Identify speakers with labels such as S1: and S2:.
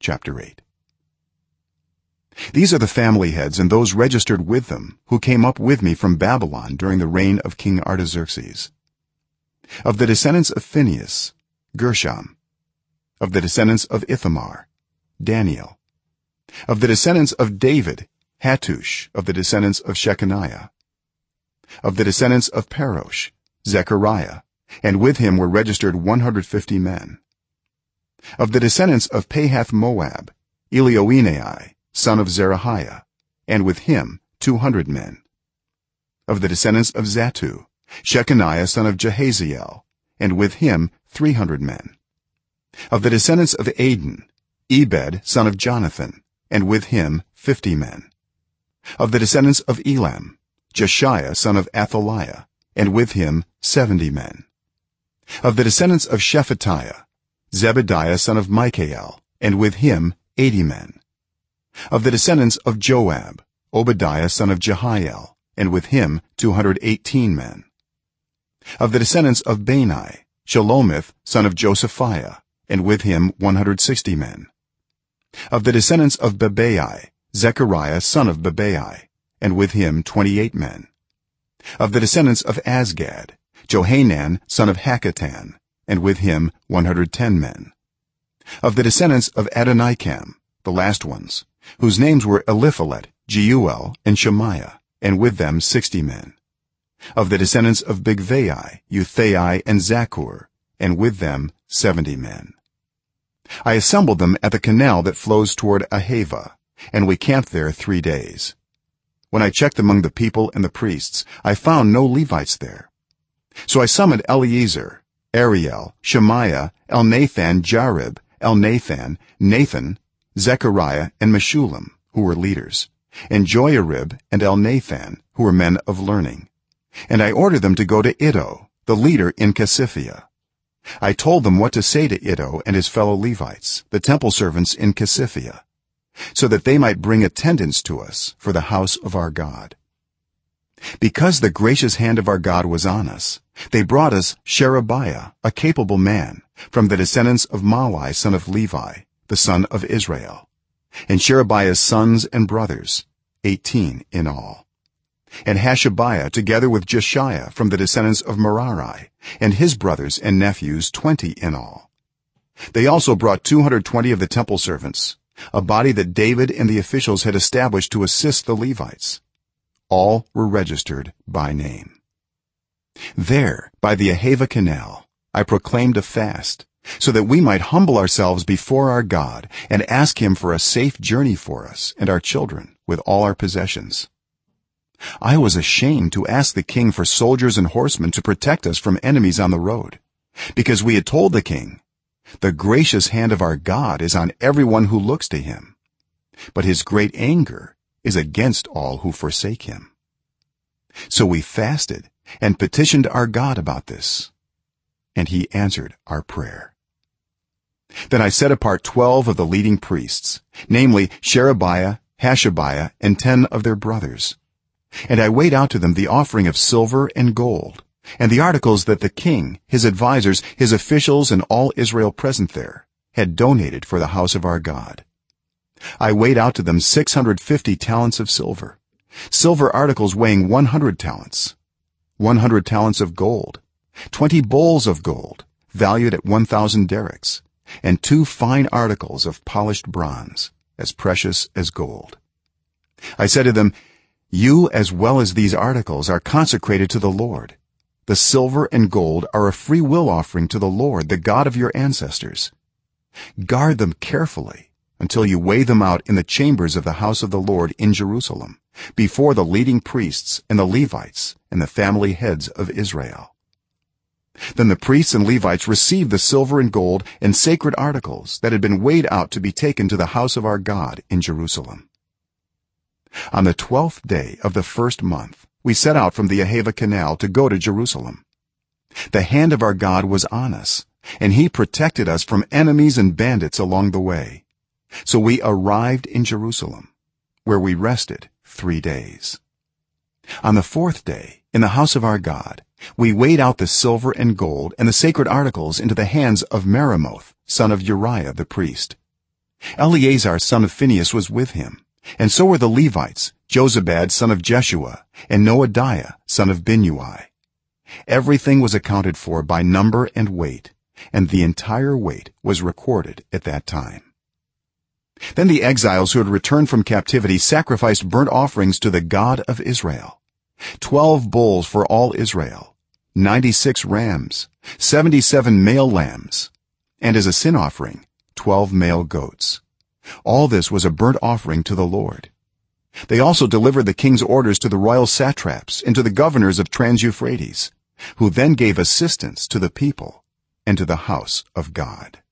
S1: chapter 8 these are the family heads and those registered with them who came up with me from babylon during the reign of king artaxerxes. Of the descendants of phinehas gershom. Of the descendants of ithamar daniel. Of the descendants of david hattush. Of the descendants of shechaniah. Of the descendants of parosh zechariah. And with him were registered 150 men of the descendants of pahath moab elioenai son of zerahiah and with him 200 men. Of the descendants of zattu shechaniah son of jehaziel and with him 300 men. Of the descendants of adin ebed son of jonathan and with him 50 men. Of the descendants of elam jeshaiah son of athaliah and with him 70 men. Of the descendants of shephatiah zebadiah son of michael and with him 80 men of the descendants of joab obadiah son of jehiel and with him 218 men. Of the descendants of bani shelomith son of josiphiah and with him 160 men. Of the descendants of bebai zechariah son of bebai and with him 28 men. Of the descendants of azgad johanan son of hakkatan and with him 110 men. Of the descendants of adonikam the last ones whose names were eliphelet jeuel and shemaiah and with them 60 men. Of the descendants of bigvai uthai and zaccur and with them 70 men. I assembled them at the canal that flows toward ahava and we camped there 3 days. When i checked among the people and the priests i found no levites there. So i summoned eleazar ariel shemaiah elnathan jarib elnathan nathan zechariah and meshullam who were leaders and joiarib and elnathan who were men of learning. And i ordered them to go to iddo the leader in casiphia i told them what to say to iddo and his fellow levites the temple servants in casiphia so that they might bring attendants to us for the house of our god because the gracious hand of our god was on us they brought us sherebiah a capable man from the descendants of mahli son of levi the son of israel and sherebiah's sons and brothers 18 in all. And hashabiah together with jeshaiah from the descendants of merari and his brothers and nephews 20 in all. They also brought 220 of the temple servants a body that david and the officials had established to assist the levites all were registered by name. There by the ahava canal i proclaimed a fast so that we might humble ourselves before our god and ask him for a safe journey for us and our children with all our possessions. I was ashamed to ask the king for soldiers and horsemen to protect us from enemies on the road because we had told the king the gracious hand of our god is on everyone who looks to him. But his great anger is against all who forsake him. So we fasted and petitioned our god about this and he answered our prayer. Then i set apart 12 of the leading priests namely sherebiah hashabiah and 10 of their brothers. And i weighed out to them the offering of silver and gold and the articles that the king his advisers his officials and all israel present there had donated for the house of our god i weighed out to them 650 talents of silver. Silver articles weighing 100 talents. 100 talents of gold. 20 bowls of gold valued at 1000 darics and two fine articles of polished bronze as precious as gold. I said to them you as well as these articles are consecrated to the lord. The silver and gold are a free will offering to the lord the god of your ancestors. Guard them carefully until you weigh them out in the chambers of the house of the lord in jerusalem before the leading priests and the levites and the family heads of israel. Then the priests and levites received the silver and gold and sacred articles that had been weighed out to be taken to the house of our god in jerusalem. On the 12th day of the first month we set out from the ahava canal to go to jerusalem. The hand of our god was on us and he protected us from enemies and bandits along the way so we arrived in jerusalem where we rested 3 days. On the 4th day in the house of our god we weighed out the silver and gold and the sacred articles into the hands of meremoth son of uriah the priest. Eleazar son of phinehas was with him and so were the levites jozabad son of jeshua and noadiah son of binnui everything was accounted for by number and weight and the entire weight was recorded at that time then the exiles who had returned from captivity sacrificed burnt offerings to the god of israel. 12 bulls for all israel. 96 rams. 77 male lambs. And as a sin offering 12 male goats. All this was a burnt offering to the lord. They also delivered the king's orders to the royal satraps and to the governors of trans-euphrates who then gave assistance to the people and to the house of god